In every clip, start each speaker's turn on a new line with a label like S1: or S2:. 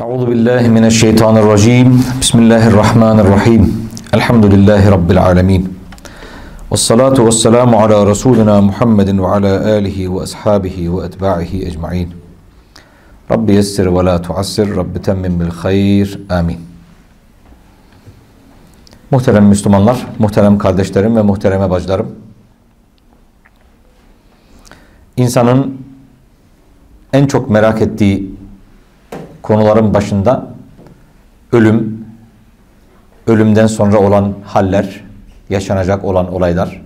S1: Euzu billahi mineşşeytanirracim. Bismillahirrahmanirrahim. Elhamdülillahi rabbil alamin. Ves salatu vesselamu ala rasulina Muhammedin ve ala alihi ve ashabihi ve etba'ihi ecmaîn. Rabbi yessir ve la tuassir. Rabbi temmim bil hayr. Amin. Muhterem Müslümanlar, muhterem kardeşlerim ve muhtereme bacılarım. İnsanın en çok merak ettiği konuların başında ölüm, ölümden sonra olan haller, yaşanacak olan olaylar.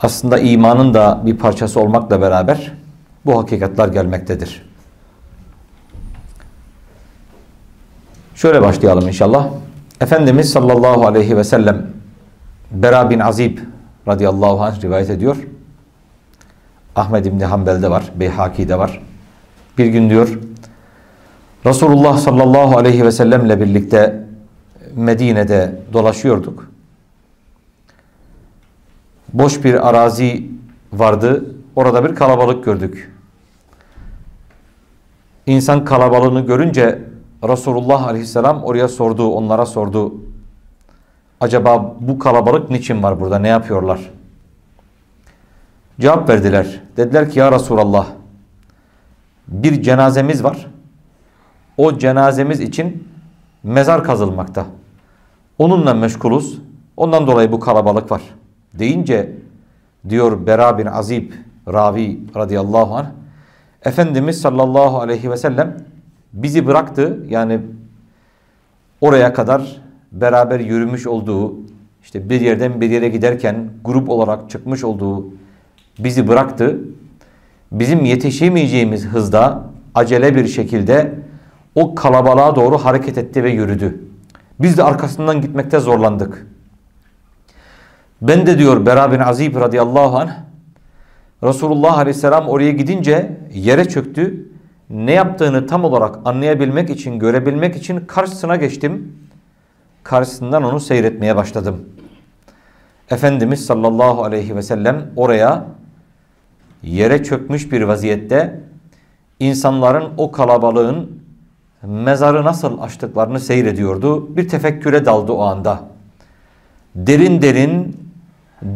S1: Aslında imanın da bir parçası olmakla beraber bu hakikatler gelmektedir. Şöyle başlayalım inşallah. Efendimiz sallallahu aleyhi ve sellem Bera bin Azib radıyallahu anh rivayet ediyor. Ahmed İbni Hanbel'de var, Beyhaki'de var. Bir gün diyor Resulullah sallallahu aleyhi ve sellemle birlikte Medine'de dolaşıyorduk. Boş bir arazi vardı. Orada bir kalabalık gördük. İnsan kalabalığını görünce Resulullah aleyhisselam oraya sordu, onlara sordu. Acaba bu kalabalık niçin var burada, ne yapıyorlar? Cevap verdiler. Dediler ki ya Resulallah bir cenazemiz var. O cenazemiz için mezar kazılmakta. Onunla meşguluz. Ondan dolayı bu kalabalık var. Deyince diyor Bera bin Azib ravi radıyallahu anh Efendimiz sallallahu aleyhi ve sellem bizi bıraktı. Yani oraya kadar beraber yürümüş olduğu işte bir yerden bir yere giderken grup olarak çıkmış olduğu bizi bıraktı bizim yetişemeyeceğimiz hızda acele bir şekilde o kalabalığa doğru hareket etti ve yürüdü. Biz de arkasından gitmekte zorlandık. Ben de diyor Bera bin Azib radıyallahu anh Resulullah aleyhisselam oraya gidince yere çöktü. Ne yaptığını tam olarak anlayabilmek için, görebilmek için karşısına geçtim. Karşısından onu seyretmeye başladım. Efendimiz sallallahu aleyhi ve sellem oraya yere çökmüş bir vaziyette insanların o kalabalığın mezarı nasıl açtıklarını seyrediyordu. Bir tefekküre daldı o anda. Derin derin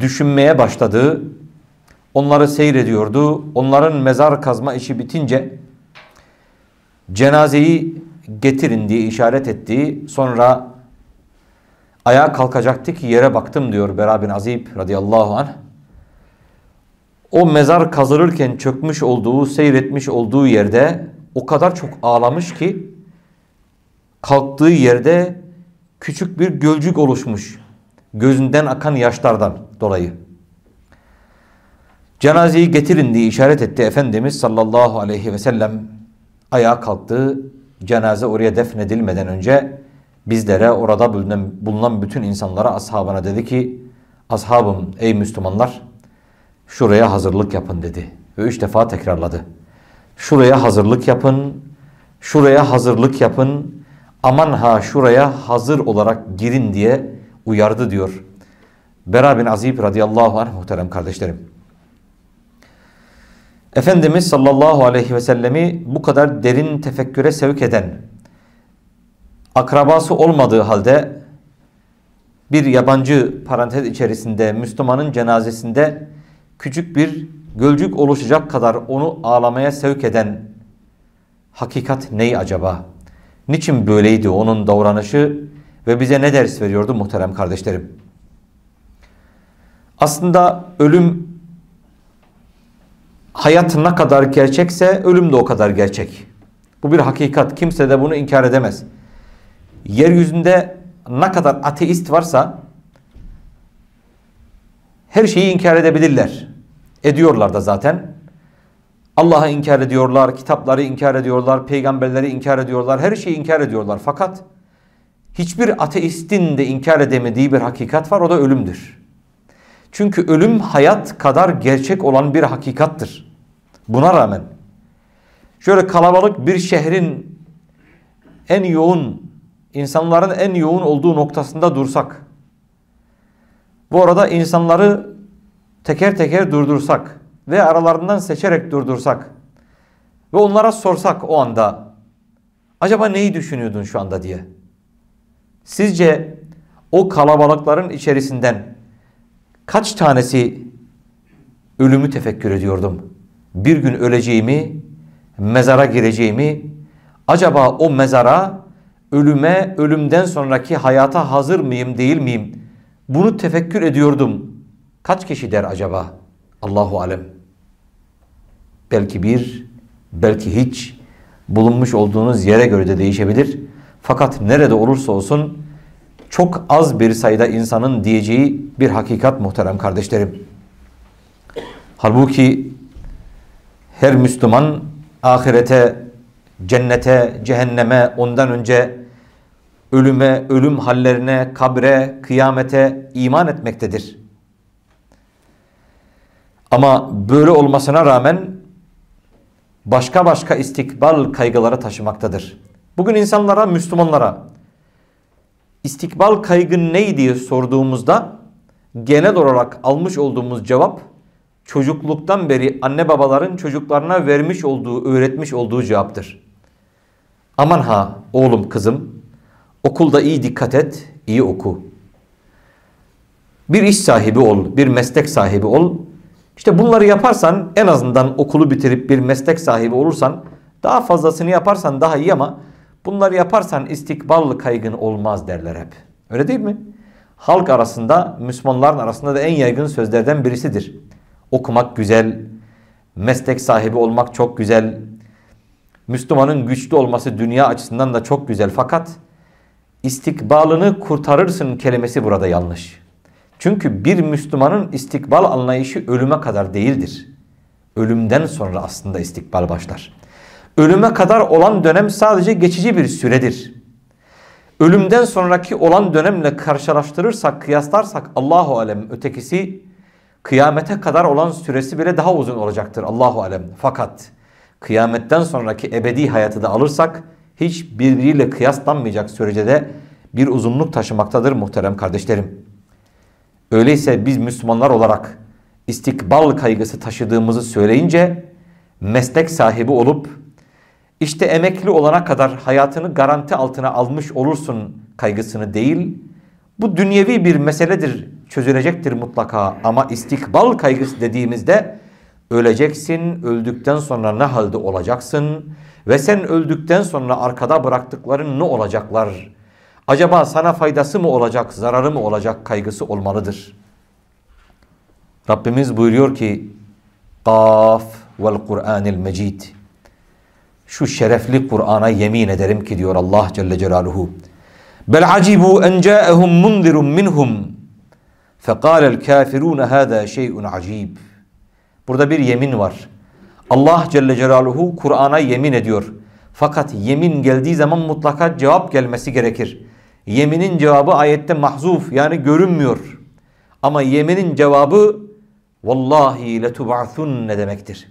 S1: düşünmeye başladı. Onları seyrediyordu. Onların mezar kazma işi bitince cenazeyi getirin diye işaret etti. Sonra ayağa kalkacaktı ki yere baktım diyor Bera bin Azib radıyallahu anh o mezar kazılırken çökmüş olduğu, seyretmiş olduğu yerde o kadar çok ağlamış ki kalktığı yerde küçük bir gölcük oluşmuş. Gözünden akan yaşlardan dolayı. Cenazeyi getirin diye işaret etti Efendimiz sallallahu aleyhi ve sellem. Ayağa kalktı. Cenaze oraya defnedilmeden önce bizlere orada bulunan, bulunan bütün insanlara ashabına dedi ki ashabım ey Müslümanlar şuraya hazırlık yapın dedi. Ve üç defa tekrarladı. Şuraya hazırlık yapın, şuraya hazırlık yapın, aman ha şuraya hazır olarak girin diye uyardı diyor. Bera bin Azib radıyallahu anh muhterem kardeşlerim. Efendimiz sallallahu aleyhi ve sellemi bu kadar derin tefekküre sevk eden, akrabası olmadığı halde bir yabancı parantez içerisinde Müslümanın cenazesinde küçük bir gölcük oluşacak kadar onu ağlamaya sevk eden hakikat ney acaba? Niçin böyleydi onun davranışı ve bize ne ders veriyordu muhterem kardeşlerim? Aslında ölüm hayat ne kadar gerçekse ölüm de o kadar gerçek. Bu bir hakikat. Kimse de bunu inkar edemez. Yeryüzünde ne kadar ateist varsa her şeyi inkar edebilirler. Ediyorlar da zaten. Allah'ı inkar ediyorlar, kitapları inkar ediyorlar, peygamberleri inkar ediyorlar, her şeyi inkar ediyorlar. Fakat hiçbir ateistin de inkar edemediği bir hakikat var o da ölümdür. Çünkü ölüm hayat kadar gerçek olan bir hakikattır. Buna rağmen şöyle kalabalık bir şehrin en yoğun, insanların en yoğun olduğu noktasında dursak bu arada insanları teker teker durdursak ve aralarından seçerek durdursak ve onlara sorsak o anda acaba neyi düşünüyordun şu anda diye. Sizce o kalabalıkların içerisinden kaç tanesi ölümü tefekkür ediyordum? Bir gün öleceğimi, mezara gireceğimi, acaba o mezara ölüme, ölümden sonraki hayata hazır mıyım, değil miyim? Bunu tefekkür ediyordum. Kaç kişi der acaba? Allahu alem. Belki bir, belki hiç. Bulunmuş olduğunuz yere göre de değişebilir. Fakat nerede olursa olsun çok az bir sayıda insanın diyeceği bir hakikat muhterem kardeşlerim. Halbuki her Müslüman ahirete, cennete, cehenneme, ondan önce ölüme, ölüm hallerine, kabre, kıyamete iman etmektedir. Ama böyle olmasına rağmen başka başka istikbal kaygıları taşımaktadır. Bugün insanlara, Müslümanlara istikbal kaygın ne diye sorduğumuzda genel olarak almış olduğumuz cevap çocukluktan beri anne babaların çocuklarına vermiş olduğu, öğretmiş olduğu cevaptır. Aman ha oğlum kızım okulda iyi dikkat et, iyi oku. Bir iş sahibi ol, bir meslek sahibi ol. İşte bunları yaparsan en azından okulu bitirip bir meslek sahibi olursan daha fazlasını yaparsan daha iyi ama bunları yaparsan istikbal kaygın olmaz derler hep. Öyle değil mi? Halk arasında, Müslümanların arasında da en yaygın sözlerden birisidir. Okumak güzel, meslek sahibi olmak çok güzel. Müslümanın güçlü olması dünya açısından da çok güzel. Fakat istikbalını kurtarırsın kelimesi burada yanlış. Çünkü bir Müslümanın istikbal anlayışı ölüme kadar değildir. Ölümden sonra aslında istikbal başlar. Ölüme kadar olan dönem sadece geçici bir süredir. Ölümden sonraki olan dönemle karşılaştırırsak, kıyaslarsak Allahu alem ötekisi kıyamete kadar olan süresi bile daha uzun olacaktır Allahu alem. Fakat kıyametten sonraki ebedi hayatı da alırsak hiç birbiriyle kıyaslanmayacak sürece de bir uzunluk taşımaktadır muhterem kardeşlerim. Öyleyse biz Müslümanlar olarak istikbal kaygısı taşıdığımızı söyleyince meslek sahibi olup işte emekli olana kadar hayatını garanti altına almış olursun kaygısını değil, bu dünyevi bir meseledir, çözülecektir mutlaka ama istikbal kaygısı dediğimizde öleceksin, öldükten sonra ne halde olacaksın ve sen öldükten sonra arkada bıraktıkların ne olacaklar? Acaba sana faydası mı olacak, zararı mı olacak kaygısı olmalıdır. Rabbimiz buyuruyor ki Kaf vel Kur'anil Mecid Şu şerefli Kur'an'a yemin ederim ki diyor Allah Celle Celaluhu Bel acibu en ca'ehum munzirun minhum fekâlel kâfirûne hâzâ şey'un acib Burada bir yemin var. Allah Celle Celaluhu Kur'an'a yemin ediyor. Fakat yemin geldiği zaman mutlaka cevap gelmesi gerekir. Yeminin cevabı ayette mahzuf yani görünmüyor. Ama yeminin cevabı vallahi letub'athun ne demektir?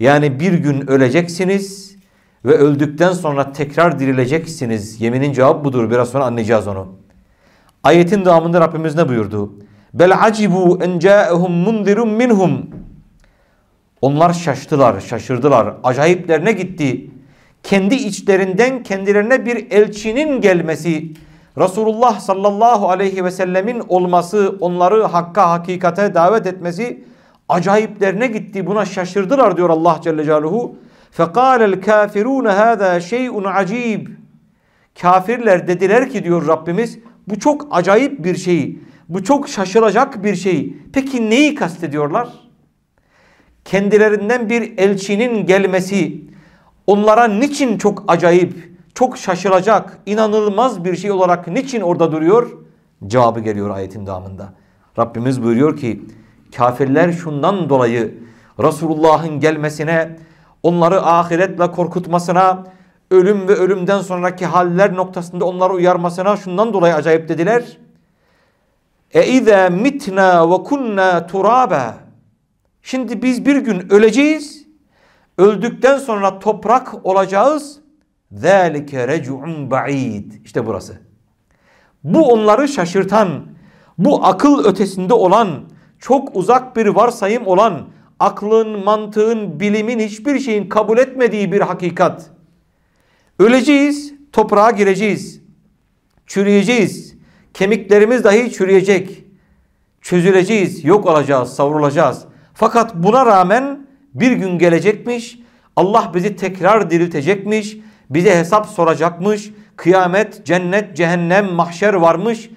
S1: Yani bir gün öleceksiniz ve öldükten sonra tekrar dirileceksiniz. Yeminin cevabı budur. Biraz sonra anlayacağız onu. Ayetin devamında Rabbimiz ne buyurdu? Bel acibu en ca'ehum munzirun minhum. Onlar şaştılar, şaşırdılar. Acayiplerine gitti. Kendi içlerinden kendilerine bir elçinin gelmesi Resulullah sallallahu aleyhi ve sellemin olması, onları hakka, hakikate davet etmesi acayiplerine gitti. Buna şaşırdılar diyor Allah Celle Celaluhu. فَقَالَ الْكَافِرُونَ هَذَا شَيْءٌ acib. Kafirler dediler ki diyor Rabbimiz bu çok acayip bir şey. Bu çok şaşılacak bir şey. Peki neyi kastediyorlar? Kendilerinden bir elçinin gelmesi onlara niçin çok acayip, çok şaşılacak, inanılmaz bir şey olarak niçin orada duruyor? Cevabı geliyor ayetin devamında. Rabbimiz buyuruyor ki kafirler şundan dolayı Resulullah'ın gelmesine, onları ahiretle korkutmasına, ölüm ve ölümden sonraki haller noktasında onları uyarmasına şundan dolayı acayip dediler. E izâ mitnâ ve kunnâ turâbâ. Şimdi biz bir gün öleceğiz. Öldükten sonra toprak olacağız ذَٰلِكَ رَجُعٌ بَعِيدٌ İşte burası. Bu onları şaşırtan, bu akıl ötesinde olan, çok uzak bir varsayım olan, aklın, mantığın, bilimin hiçbir şeyin kabul etmediği bir hakikat. Öleceğiz, toprağa gireceğiz. Çürüyeceğiz. Kemiklerimiz dahi çürüyecek. Çözüleceğiz, yok olacağız, savrulacağız. Fakat buna rağmen bir gün gelecekmiş. Allah bizi tekrar diriltecekmiş. Bize hesap soracakmış. Kıyamet, cennet, cehennem, mahşer varmış.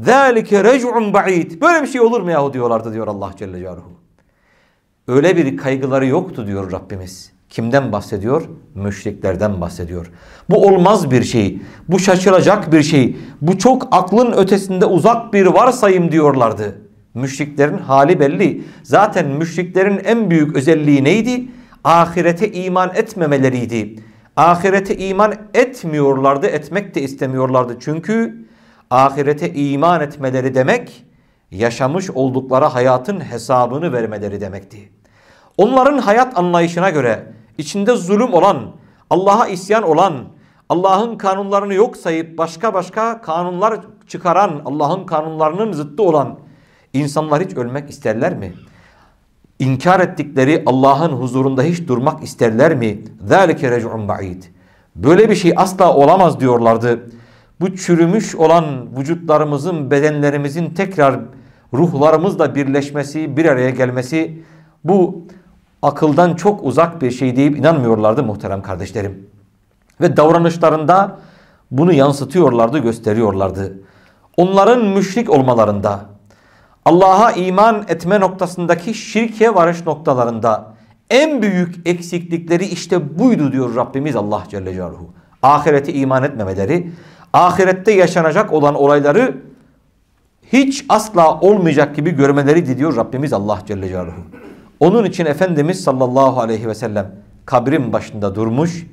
S1: ذَٰلِكَ رَجْعٌ بَعِيدٌ Böyle bir şey olur mu yahu diyorlardı diyor Allah Celle Celaluhu. Öyle bir kaygıları yoktu diyor Rabbimiz. Kimden bahsediyor? Müşriklerden bahsediyor. Bu olmaz bir şey. Bu şaşılacak bir şey. Bu çok aklın ötesinde uzak bir varsayım diyorlardı. Müşriklerin hali belli. Zaten müşriklerin en büyük özelliği neydi? Ahirete iman etmemeleriydi. Ahirete iman etmiyorlardı, etmek de istemiyorlardı. Çünkü ahirete iman etmeleri demek yaşamış oldukları hayatın hesabını vermeleri demekti. Onların hayat anlayışına göre içinde zulüm olan, Allah'a isyan olan, Allah'ın kanunlarını yok sayıp başka başka kanunlar çıkaran, Allah'ın kanunlarının zıttı olan insanlar hiç ölmek isterler mi? İnkar ettikleri Allah'ın huzurunda hiç durmak isterler mi? ذَٰلِكَ رَجْعٌ بَعِيدٌ Böyle bir şey asla olamaz diyorlardı. Bu çürümüş olan vücutlarımızın, bedenlerimizin tekrar ruhlarımızla birleşmesi, bir araya gelmesi bu akıldan çok uzak bir şey deyip inanmıyorlardı muhterem kardeşlerim. Ve davranışlarında bunu yansıtıyorlardı, gösteriyorlardı. Onların müşrik olmalarında, Allah'a iman etme noktasındaki şirke varış noktalarında en büyük eksiklikleri işte buydu diyor Rabbimiz Allah Celle Celaluhu. Ahirete iman etmemeleri, ahirette yaşanacak olan olayları hiç asla olmayacak gibi görmeleri diyor Rabbimiz Allah Celle Celaluhu. Onun için Efendimiz sallallahu aleyhi ve sellem kabrin başında durmuş,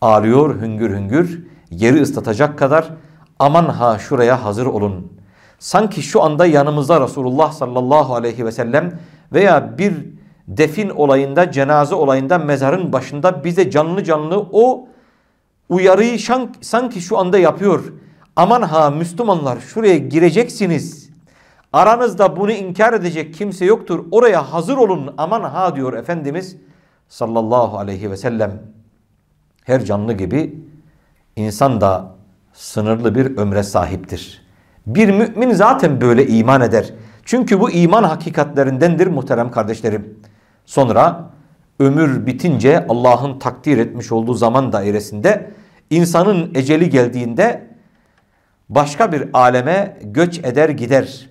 S1: ağlıyor hüngür hüngür, yeri ıslatacak kadar aman ha şuraya hazır olun. Sanki şu anda yanımızda Resulullah sallallahu aleyhi ve sellem veya bir defin olayında, cenaze olayında mezarın başında bize canlı canlı o uyarıyı sanki şu anda yapıyor. Aman ha Müslümanlar şuraya gireceksiniz. Aranızda bunu inkar edecek kimse yoktur. Oraya hazır olun aman ha diyor Efendimiz sallallahu aleyhi ve sellem. Her canlı gibi insan da sınırlı bir ömre sahiptir. Bir mümin zaten böyle iman eder. Çünkü bu iman hakikatlerindendir muhterem kardeşlerim. Sonra ömür bitince Allah'ın takdir etmiş olduğu zaman dairesinde insanın eceli geldiğinde başka bir aleme göç eder gider.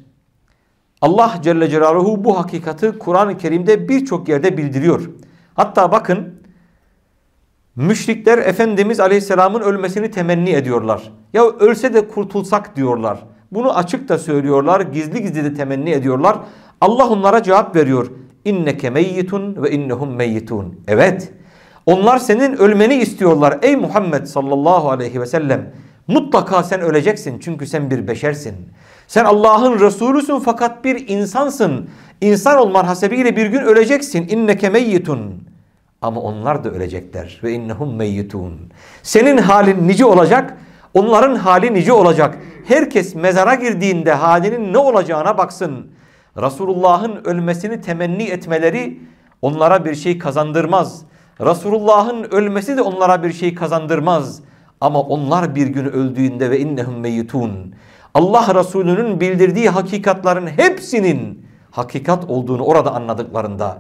S1: Allah Celle Celaluhu bu hakikati Kur'an-ı Kerim'de birçok yerde bildiriyor. Hatta bakın müşrikler Efendimiz Aleyhisselam'ın ölmesini temenni ediyorlar. Ya ölse de kurtulsak diyorlar. Bunu açık da söylüyorlar, gizli gizli de temenni ediyorlar. Allah onlara cevap veriyor. İnneke meyyitun ve innehum meyyitun. Evet. Onlar senin ölmeni istiyorlar. Ey Muhammed sallallahu aleyhi ve sellem. Mutlaka sen öleceksin çünkü sen bir beşersin. Sen Allah'ın Resulüsün fakat bir insansın. İnsan olman hasebiyle bir gün öleceksin. İnneke meyyitun. Ama onlar da ölecekler. Ve innehum meyyitun. Senin halin nice olacak. Onların hali nice olacak. Herkes mezara girdiğinde halinin ne olacağına baksın. Resulullah'ın ölmesini temenni etmeleri onlara bir şey kazandırmaz. Resulullah'ın ölmesi de onlara bir şey kazandırmaz. Ama onlar bir gün öldüğünde ve innehum meyyitun. Allah Resulü'nün bildirdiği hakikatların hepsinin hakikat olduğunu orada anladıklarında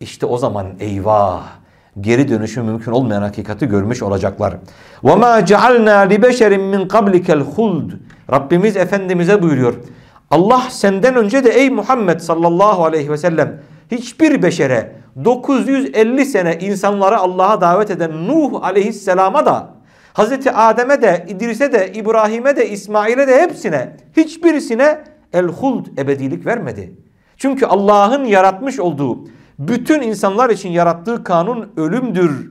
S1: işte o zaman eyvah geri dönüşü mümkün olmayan hakikati görmüş olacaklar. وَمَا جَعَلْنَا لِبَشَرٍ مِّنْ قَبْلِكَ الْخُلْدِ Rabbimiz Efendimiz'e buyuruyor. Allah senden önce de ey Muhammed sallallahu aleyhi ve sellem hiçbir beşere 950 sene insanları Allah'a davet eden Nuh aleyhisselama da Hazreti Adem'e de, İdris'e de, İbrahim'e de, İsmail'e de hepsine, hiçbirisine el-huld ebedilik vermedi. Çünkü Allah'ın yaratmış olduğu, bütün insanlar için yarattığı kanun ölümdür.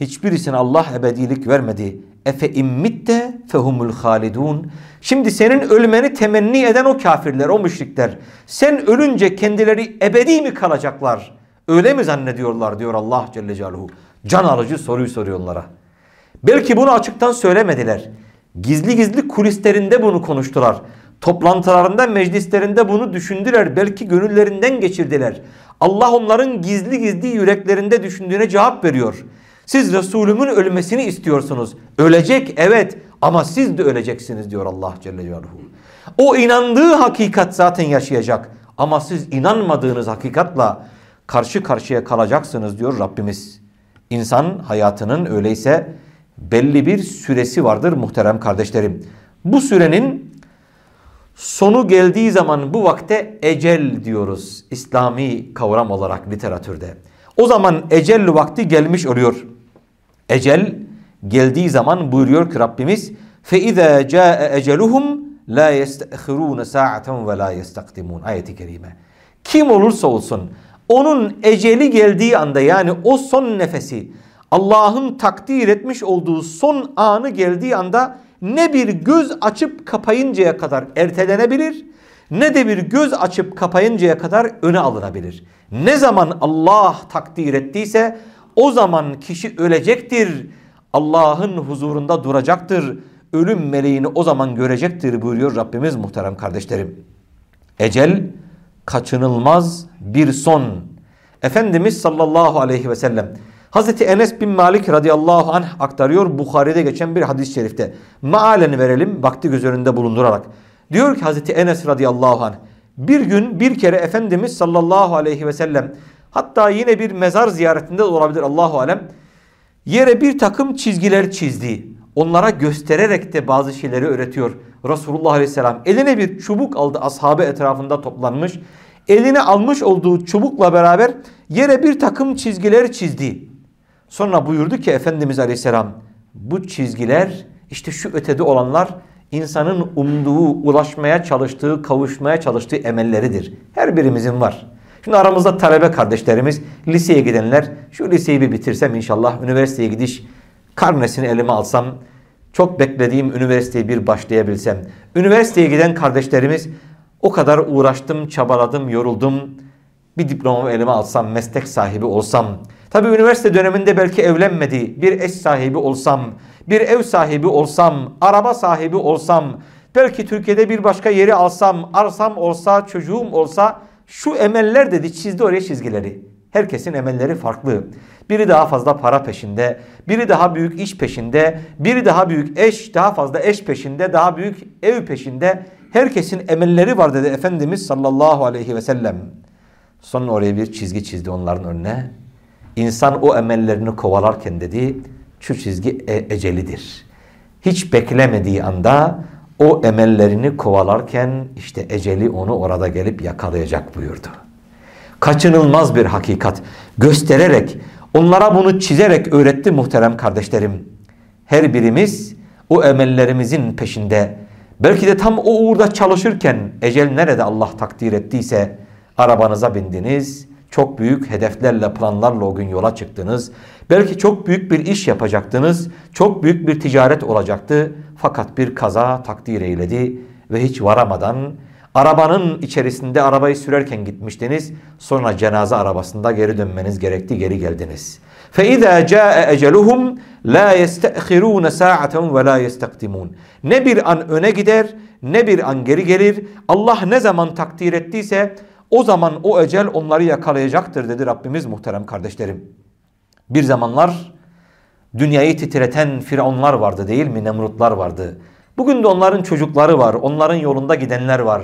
S1: Hiçbirisine Allah ebedilik vermedi. Efe immitte fehumul halidun. Şimdi senin ölmeni temenni eden o kafirler, o müşrikler. Sen ölünce kendileri ebedi mi kalacaklar? Öyle mi zannediyorlar diyor Allah Celle Celaluhu. Can alıcı soruyu soruyor onlara. Belki bunu açıktan söylemediler. Gizli gizli kulislerinde bunu konuştular. Toplantılarında, meclislerinde bunu düşündüler. Belki gönüllerinden geçirdiler. Allah onların gizli gizli yüreklerinde düşündüğüne cevap veriyor. Siz Resulümün ölmesini istiyorsunuz. Ölecek evet ama siz de öleceksiniz diyor Allah Celle Celaluhu. O inandığı hakikat zaten yaşayacak. Ama siz inanmadığınız hakikatla karşı karşıya kalacaksınız diyor Rabbimiz. İnsan hayatının öyleyse belli bir süresi vardır muhterem kardeşlerim. Bu sürenin sonu geldiği zaman bu vakte ecel diyoruz İslami kavram olarak literatürde. O zaman ecel vakti gelmiş oluyor. Ecel geldiği zaman buyuruyor ki Rabbimiz فَاِذَا جَاءَ اَجَلُهُمْ لَا يَسْتَأْخِرُونَ سَاعَةً وَلَا يَسْتَقْدِمُونَ Ayeti kerime. Kim olursa olsun onun eceli geldiği anda yani o son nefesi Allah'ın takdir etmiş olduğu son anı geldiği anda ne bir göz açıp kapayıncaya kadar ertelenebilir ne de bir göz açıp kapayıncaya kadar öne alınabilir. Ne zaman Allah takdir ettiyse o zaman kişi ölecektir. Allah'ın huzurunda duracaktır. Ölüm meleğini o zaman görecektir buyuruyor Rabbimiz muhterem kardeşlerim. Ecel kaçınılmaz bir son. Efendimiz sallallahu aleyhi ve sellem Hazreti Enes bin Malik radıyallahu anh aktarıyor Bukhari'de geçen bir hadis-i şerifte. Maalen verelim vakti göz önünde bulundurarak. Diyor ki Hazreti Enes radıyallahu anh bir gün bir kere Efendimiz sallallahu aleyhi ve sellem hatta yine bir mezar ziyaretinde de olabilir Allahu alem yere bir takım çizgiler çizdi. Onlara göstererek de bazı şeyleri öğretiyor Resulullah aleyhisselam. Eline bir çubuk aldı ashabı etrafında toplanmış. Eline almış olduğu çubukla beraber yere bir takım çizgiler çizdi. Sonra buyurdu ki Efendimiz Aleyhisselam bu çizgiler işte şu ötede olanlar insanın umduğu, ulaşmaya çalıştığı, kavuşmaya çalıştığı emelleridir. Her birimizin var. Şimdi aramızda talebe kardeşlerimiz, liseye gidenler, şu liseyi bir bitirsem inşallah üniversiteye gidiş karnesini elime alsam, çok beklediğim üniversiteye bir başlayabilsem. Üniversiteye giden kardeşlerimiz o kadar uğraştım, çabaladım, yoruldum. Bir diplomamı elime alsam, meslek sahibi olsam. Tabi üniversite döneminde belki evlenmedi, bir eş sahibi olsam, bir ev sahibi olsam, araba sahibi olsam, belki Türkiye'de bir başka yeri alsam, arsam olsa, çocuğum olsa şu emeller dedi çizdi oraya çizgileri. Herkesin emelleri farklı. Biri daha fazla para peşinde, biri daha büyük iş peşinde, biri daha büyük eş, daha fazla eş peşinde, daha büyük ev peşinde. Herkesin emelleri var dedi Efendimiz sallallahu aleyhi ve sellem. Sonra oraya bir çizgi çizdi onların önüne. İnsan o emellerini kovalarken dedi şu çizgi e ecelidir. Hiç beklemediği anda o emellerini kovalarken işte eceli onu orada gelip yakalayacak buyurdu. Kaçınılmaz bir hakikat göstererek onlara bunu çizerek öğretti muhterem kardeşlerim. Her birimiz o emellerimizin peşinde belki de tam o uğurda çalışırken ecel nerede Allah takdir ettiyse arabanıza bindiniz çok büyük hedeflerle, planlarla o gün yola çıktınız. Belki çok büyük bir iş yapacaktınız. Çok büyük bir ticaret olacaktı. Fakat bir kaza takdir eyledi ve hiç varamadan arabanın içerisinde arabayı sürerken gitmiştiniz. Sonra cenaze arabasında geri dönmeniz gerekti, geri geldiniz. فَاِذَا جَاءَ اَجَلُهُمْ لَا يَسْتَأْخِرُونَ سَاعَةً وَلَا يَسْتَقْدِمُونَ Ne bir an öne gider, ne bir an geri gelir. Allah ne zaman takdir ettiyse o zaman o ecel onları yakalayacaktır dedi Rabbimiz muhterem kardeşlerim. Bir zamanlar dünyayı titreten firavunlar vardı değil mi? Nemrutlar vardı. Bugün de onların çocukları var. Onların yolunda gidenler var.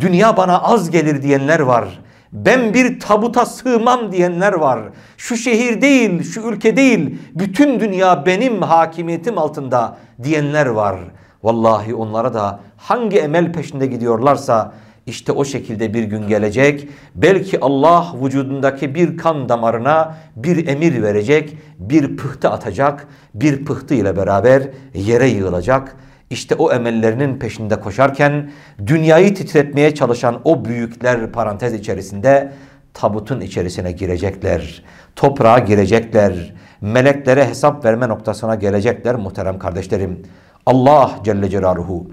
S1: Dünya bana az gelir diyenler var. Ben bir tabuta sığmam diyenler var. Şu şehir değil, şu ülke değil, bütün dünya benim hakimiyetim altında diyenler var. Vallahi onlara da hangi emel peşinde gidiyorlarsa işte o şekilde bir gün gelecek. Belki Allah vücudundaki bir kan damarına bir emir verecek, bir pıhtı atacak, bir pıhtı ile beraber yere yığılacak. İşte o emellerinin peşinde koşarken dünyayı titretmeye çalışan o büyükler parantez içerisinde tabutun içerisine girecekler. Toprağa girecekler. Meleklere hesap verme noktasına gelecekler muhterem kardeşlerim. Allah Celle Celaluhu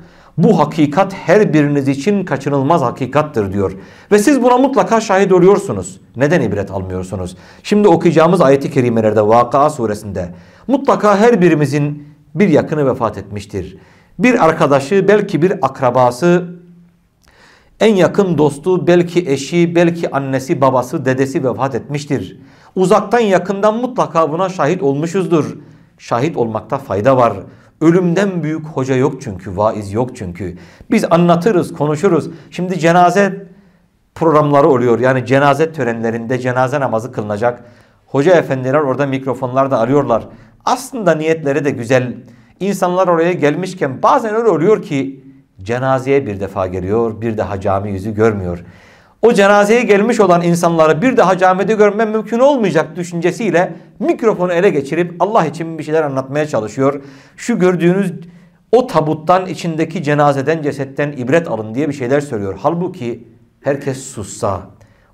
S1: bu hakikat her biriniz için kaçınılmaz hakikattır diyor. Ve siz buna mutlaka şahit oluyorsunuz. Neden ibret almıyorsunuz? Şimdi okuyacağımız ayeti kerimelerde Vakıa suresinde mutlaka her birimizin bir yakını vefat etmiştir. Bir arkadaşı belki bir akrabası En yakın dostu belki eşi, belki annesi, babası, dedesi vefat etmiştir. Uzaktan yakından mutlaka buna şahit olmuşuzdur. Şahit olmakta fayda var. Ölümden büyük hoca yok çünkü, vaiz yok çünkü. Biz anlatırız, konuşuruz. Şimdi cenaze programları oluyor. Yani cenaze törenlerinde cenaze namazı kılınacak. Hoca efendiler orada mikrofonlarda arıyorlar. Aslında niyetleri de güzel. İnsanlar oraya gelmişken bazen öyle oluyor ki cenazeye bir defa geliyor, bir daha cami yüzü görmüyor. O cenazeye gelmiş olan insanları bir daha camide görmem mümkün olmayacak düşüncesiyle mikrofonu ele geçirip Allah için bir şeyler anlatmaya çalışıyor. Şu gördüğünüz o tabuttan içindeki cenazeden cesetten ibret alın diye bir şeyler söylüyor. Halbuki herkes sussa,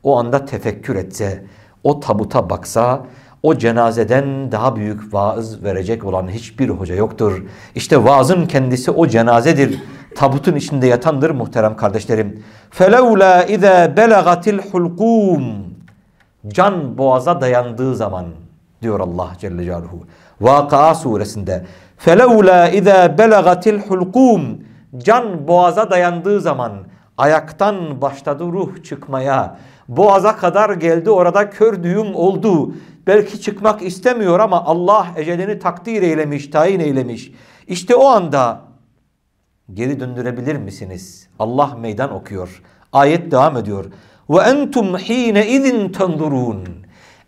S1: o anda tefekkür etse, o tabuta baksa o cenazeden daha büyük vaaz verecek olan hiçbir hoca yoktur. İşte vaazın kendisi o cenazedir tabutun içinde yatandır muhterem kardeşlerim. Felevla ize belagatil hulkum. Can boğaza dayandığı zaman diyor Allah Celle Celaluhu. Vakıa suresinde. Felevla ize belagatil hulkum. Can boğaza dayandığı zaman ayaktan başladı ruh çıkmaya. Boğaza kadar geldi orada kör düğüm oldu. Belki çıkmak istemiyor ama Allah ecelini takdir eylemiş, tayin eylemiş. İşte o anda geri döndürebilir misiniz? Allah meydan okuyor. Ayet devam ediyor. Ve entum hine izin tendurun.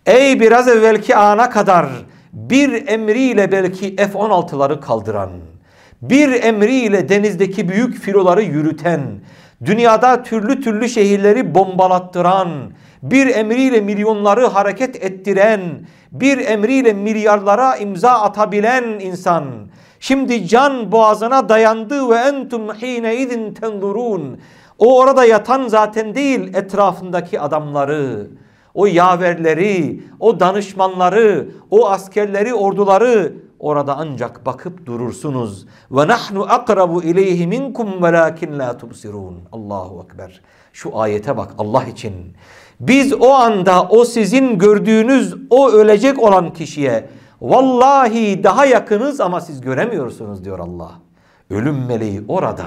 S1: Ey biraz evvelki ana kadar bir emriyle belki F-16'ları kaldıran, bir emriyle denizdeki büyük filoları yürüten, dünyada türlü türlü şehirleri bombalattıran, bir emriyle milyonları hareket ettiren, bir emriyle milyarlara imza atabilen insan. Şimdi can boğazına dayandı ve entum hine idin tendurun. O orada yatan zaten değil etrafındaki adamları, o yaverleri, o danışmanları, o askerleri, orduları orada ancak bakıp durursunuz. Ve nahnu akrabu ileyhi minkum velakin la tubsirun. Allahu ekber. Şu ayete bak Allah için. Biz o anda o sizin gördüğünüz o ölecek olan kişiye vallahi daha yakınız ama siz göremiyorsunuz diyor Allah. Ölüm meleği orada.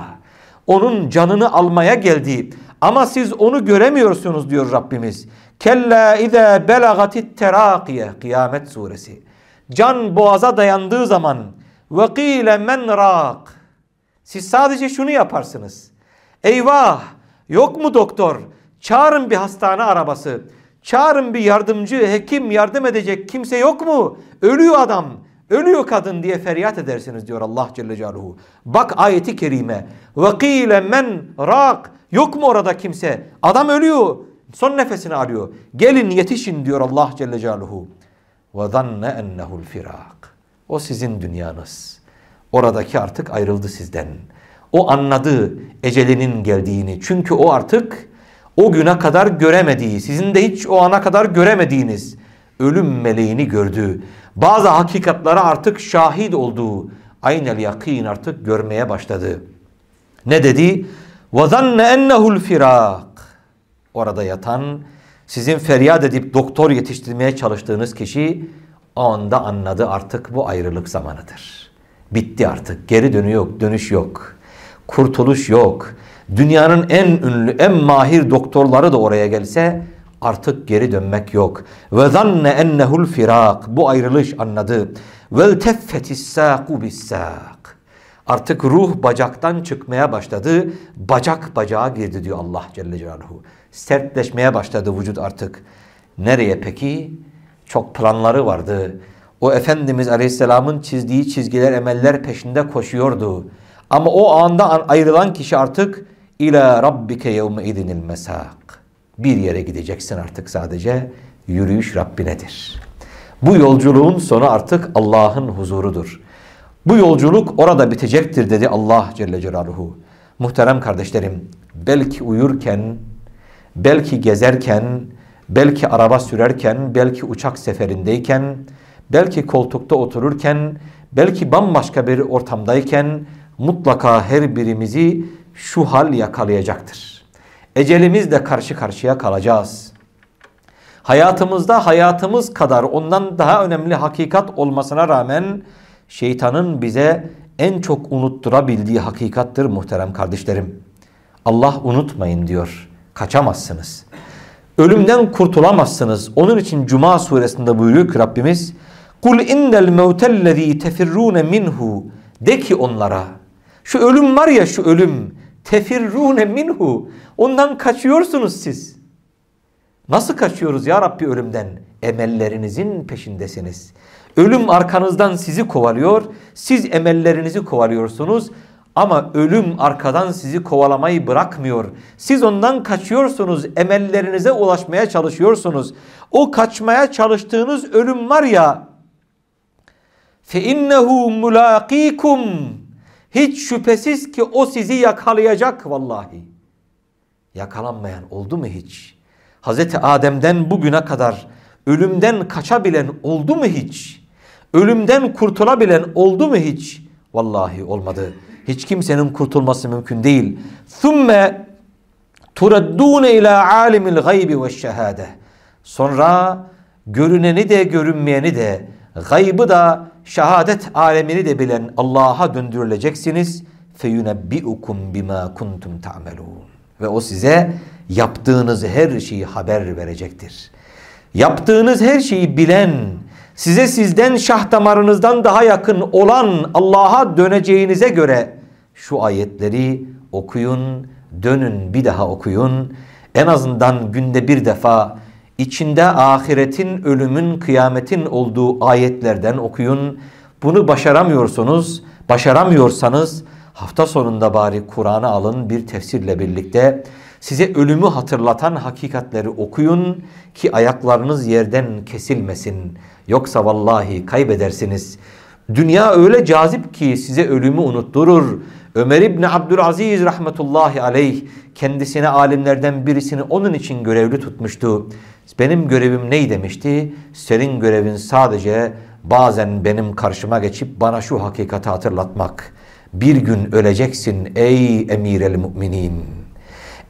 S1: Onun canını almaya geldi ama siz onu göremiyorsunuz diyor Rabbimiz. Kella izâ belagatit terakiye Kıyamet suresi. Can boğaza dayandığı zaman ve kîle men rak. Siz sadece şunu yaparsınız. Eyvah yok mu doktor? Çağırın bir hastane arabası. Çağırın bir yardımcı, hekim yardım edecek kimse yok mu? Ölüyor adam, ölüyor kadın diye feryat edersiniz diyor Allah Celle Celaluhu. Bak ayeti kerime. وَقِيلَ men rak. Yok mu orada kimse? Adam ölüyor. Son nefesini alıyor. Gelin yetişin diyor Allah Celle Celaluhu. وَظَنَّ اَنَّهُ الْفِرَاقِ O sizin dünyanız. Oradaki artık ayrıldı sizden. O anladı ecelinin geldiğini. Çünkü o artık o güne kadar göremediği, sizin de hiç o ana kadar göremediğiniz ölüm meleğini gördü. Bazı hakikatlara artık şahit olduğu aynel yakin artık görmeye başladı. Ne dedi? وَظَنَّ اَنَّهُ الْفِرَاقِ Orada yatan, sizin feryat edip doktor yetiştirmeye çalıştığınız kişi o anda anladı artık bu ayrılık zamanıdır. Bitti artık. Geri dönü yok, dönüş yok. Kurtuluş yok. Dünyanın en ünlü, en mahir doktorları da oraya gelse artık geri dönmek yok. Ve zanne ennehul firak. Bu ayrılış anladı. Vel teffetis bis Artık ruh bacaktan çıkmaya başladı. Bacak bacağa girdi diyor Allah Celle Celaluhu. Sertleşmeye başladı vücut artık. Nereye peki? Çok planları vardı. O Efendimiz Aleyhisselam'ın çizdiği çizgiler, emeller peşinde koşuyordu. Ama o anda ayrılan kişi artık İlâ rabbike yevme idinil mesâk. Bir yere gideceksin artık sadece. Yürüyüş Rabbinedir. Bu yolculuğun sonu artık Allah'ın huzurudur. Bu yolculuk orada bitecektir dedi Allah Celle Celaluhu. Muhterem kardeşlerim, belki uyurken, belki gezerken, belki araba sürerken, belki uçak seferindeyken, belki koltukta otururken, belki bambaşka bir ortamdayken mutlaka her birimizi şu hal yakalayacaktır. Ecelimizle karşı karşıya kalacağız. Hayatımızda hayatımız kadar ondan daha önemli hakikat olmasına rağmen şeytanın bize en çok unutturabildiği hakikattır muhterem kardeşlerim. Allah unutmayın diyor. Kaçamazsınız. Ölümden kurtulamazsınız. Onun için Cuma suresinde buyuruyor ki Rabbimiz Kul innel mevtellezî tefirrûne minhu De ki onlara şu ölüm var ya şu ölüm tefirrûne minhu ondan kaçıyorsunuz siz. Nasıl kaçıyoruz ya Rabbi ölümden? Emellerinizin peşindesiniz. Ölüm arkanızdan sizi kovalıyor. Siz emellerinizi kovalıyorsunuz. Ama ölüm arkadan sizi kovalamayı bırakmıyor. Siz ondan kaçıyorsunuz. Emellerinize ulaşmaya çalışıyorsunuz. O kaçmaya çalıştığınız ölüm var ya. فَاِنَّهُ مُلَاقِيكُمْ hiç şüphesiz ki o sizi yakalayacak vallahi. Yakalanmayan oldu mu hiç? Hazreti Adem'den bugüne kadar ölümden kaçabilen oldu mu hiç? Ölümden kurtulabilen oldu mu hiç? Vallahi olmadı. Hiç kimsenin kurtulması mümkün değil. Thumme turaddune ila alimil gaybi ve şehade. Sonra görüneni de görünmeyeni de gaybı da şehadet alemini de bilen Allah'a döndürüleceksiniz. فَيُنَبِّئُكُمْ بِمَا كُنْتُمْ تَعْمَلُونَ Ve o size yaptığınız her şeyi haber verecektir. Yaptığınız her şeyi bilen, size sizden şah damarınızdan daha yakın olan Allah'a döneceğinize göre şu ayetleri okuyun, dönün bir daha okuyun. En azından günde bir defa içinde ahiretin, ölümün, kıyametin olduğu ayetlerden okuyun. Bunu başaramıyorsunuz, başaramıyorsanız hafta sonunda bari Kur'an'ı alın bir tefsirle birlikte. Size ölümü hatırlatan hakikatleri okuyun ki ayaklarınız yerden kesilmesin. Yoksa vallahi kaybedersiniz. Dünya öyle cazip ki size ölümü unutturur. Ömer İbni Abdülaziz rahmetullahi aleyh kendisine alimlerden birisini onun için görevli tutmuştu. Benim görevim ney demişti? Senin görevin sadece bazen benim karşıma geçip bana şu hakikati hatırlatmak. Bir gün öleceksin ey emir el müminin.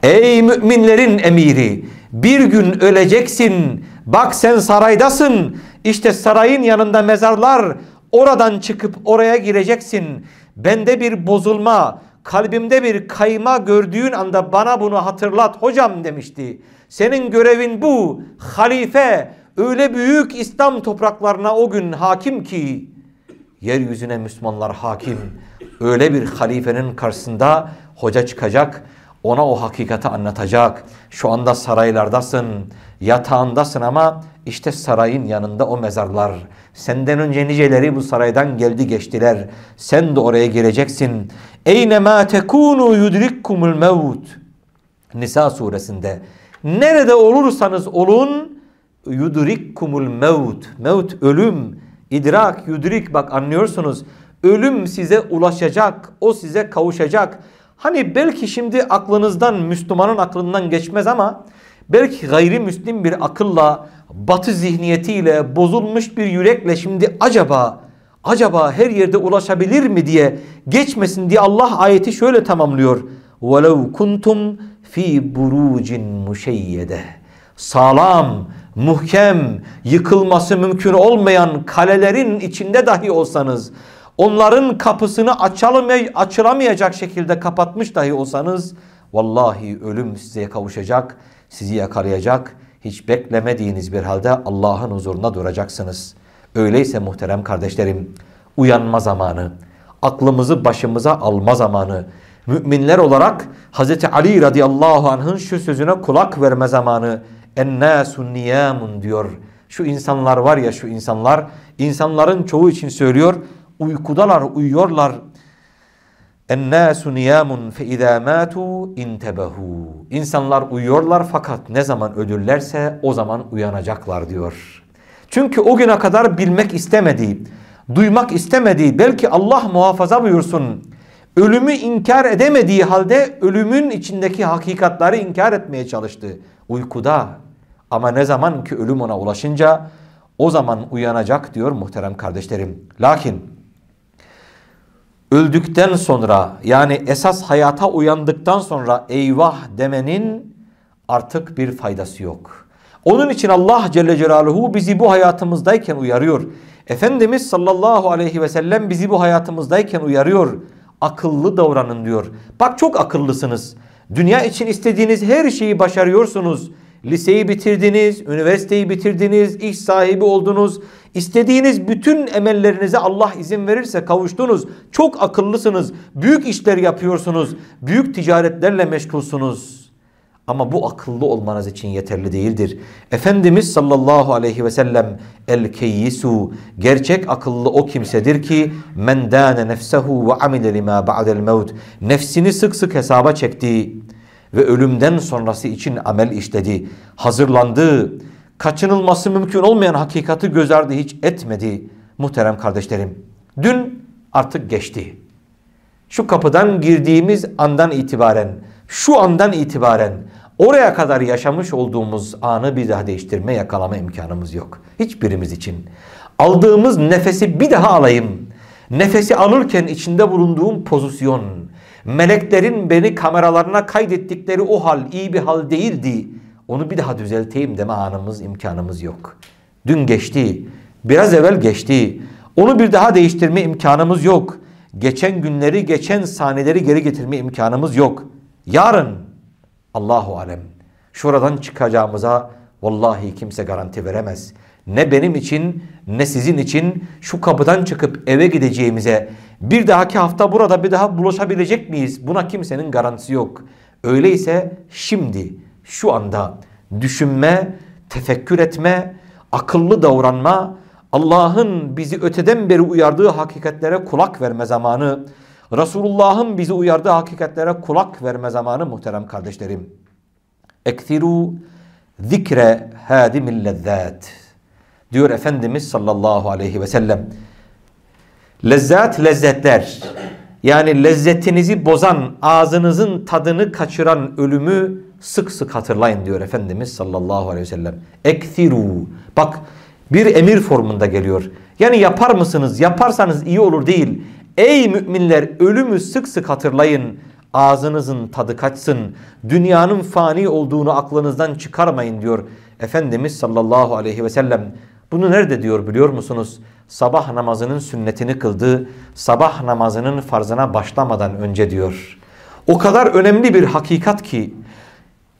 S1: Ey müminlerin emiri bir gün öleceksin. Bak sen saraydasın. İşte sarayın yanında mezarlar. Oradan çıkıp oraya gireceksin. Bende bir bozulma, kalbimde bir kayma gördüğün anda bana bunu hatırlat hocam demişti. Senin görevin bu. Halife öyle büyük İslam topraklarına o gün hakim ki yeryüzüne Müslümanlar hakim. Öyle bir halifenin karşısında hoca çıkacak. Ona o hakikati anlatacak. Şu anda saraylardasın, yatağındasın ama işte sarayın yanında o mezarlar. Senden önce niceleri bu saraydan geldi geçtiler. Sen de oraya gireceksin. Eyne ma tekunu yudrikkumul mevt. Nisa suresinde. Nerede olursanız olun yudrikkumul mevt. Mevt ölüm. İdrak, yudrik bak anlıyorsunuz. Ölüm size ulaşacak. O size kavuşacak. Hani belki şimdi aklınızdan Müslümanın aklından geçmez ama belki gayrimüslim bir akılla, batı zihniyetiyle, bozulmuş bir yürekle şimdi acaba acaba her yerde ulaşabilir mi diye geçmesin diye Allah ayeti şöyle tamamlıyor. وَلَوْ kuntum fi burucin muşeyyede. Sağlam, muhkem, yıkılması mümkün olmayan kalelerin içinde dahi olsanız onların kapısını açılamayacak şekilde kapatmış dahi olsanız vallahi ölüm size kavuşacak, sizi yakalayacak. Hiç beklemediğiniz bir halde Allah'ın huzuruna duracaksınız. Öyleyse muhterem kardeşlerim uyanma zamanı, aklımızı başımıza alma zamanı, müminler olarak Hz. Ali radıyallahu anh'ın şu sözüne kulak verme zamanı. Ennâsun niyamun diyor. Şu insanlar var ya şu insanlar, insanların çoğu için söylüyor uykudalar, uyuyorlar. Ennâsu niyamun fe izâ mâtu intebehu. İnsanlar uyuyorlar fakat ne zaman ölürlerse o zaman uyanacaklar diyor. Çünkü o güne kadar bilmek istemediği, duymak istemediği, belki Allah muhafaza buyursun, ölümü inkar edemediği halde ölümün içindeki hakikatları inkar etmeye çalıştı. Uykuda. Ama ne zaman ki ölüm ona ulaşınca o zaman uyanacak diyor muhterem kardeşlerim. Lakin öldükten sonra yani esas hayata uyandıktan sonra eyvah demenin artık bir faydası yok. Onun için Allah Celle Celaluhu bizi bu hayatımızdayken uyarıyor. Efendimiz sallallahu aleyhi ve sellem bizi bu hayatımızdayken uyarıyor. Akıllı davranın diyor. Bak çok akıllısınız. Dünya için istediğiniz her şeyi başarıyorsunuz. Liseyi bitirdiniz, üniversiteyi bitirdiniz, iş sahibi oldunuz. İstediğiniz bütün emellerinize Allah izin verirse kavuştunuz. Çok akıllısınız, büyük işler yapıyorsunuz, büyük ticaretlerle meşgulsunuz. Ama bu akıllı olmanız için yeterli değildir. Efendimiz sallallahu aleyhi ve sellem el keyyisu gerçek akıllı o kimsedir ki men dâne nefsehu ve amile lima ba'del mevt nefsini sık sık hesaba çekti ve ölümden sonrası için amel işledi. Hazırlandı. Kaçınılması mümkün olmayan hakikati göz ardı hiç etmedi. Muhterem kardeşlerim. Dün artık geçti. Şu kapıdan girdiğimiz andan itibaren, şu andan itibaren oraya kadar yaşamış olduğumuz anı bir daha değiştirme, yakalama imkanımız yok. Hiçbirimiz için. Aldığımız nefesi bir daha alayım. Nefesi alırken içinde bulunduğum pozisyon, meleklerin beni kameralarına kaydettikleri o hal iyi bir hal değildi. Onu bir daha düzelteyim deme anımız, imkanımız yok. Dün geçti, biraz evvel geçti. Onu bir daha değiştirme imkanımız yok. Geçen günleri, geçen saniyeleri geri getirme imkanımız yok. Yarın Allahu alem şuradan çıkacağımıza vallahi kimse garanti veremez. Ne benim için ne sizin için şu kapıdan çıkıp eve gideceğimize bir dahaki hafta burada bir daha buluşabilecek miyiz? Buna kimsenin garantisi yok. Öyleyse şimdi şu anda düşünme, tefekkür etme, akıllı davranma, Allah'ın bizi öteden beri uyardığı hakikatlere kulak verme zamanı, Resulullah'ın bizi uyardığı hakikatlere kulak verme zamanı muhterem kardeşlerim. Ektiru zikre hadimil lezzat. Diyor Efendimiz sallallahu aleyhi ve sellem. Lezzat lezzetler. Yani lezzetinizi bozan, ağzınızın tadını kaçıran ölümü sık sık hatırlayın diyor Efendimiz sallallahu aleyhi ve sellem. Ektiru. Bak bir emir formunda geliyor. Yani yapar mısınız? Yaparsanız iyi olur değil. Ey müminler ölümü sık sık hatırlayın. Ağzınızın tadı kaçsın. Dünyanın fani olduğunu aklınızdan çıkarmayın diyor Efendimiz sallallahu aleyhi ve sellem. Bunu nerede diyor biliyor musunuz? Sabah namazının sünnetini kıldı. Sabah namazının farzına başlamadan önce diyor. O kadar önemli bir hakikat ki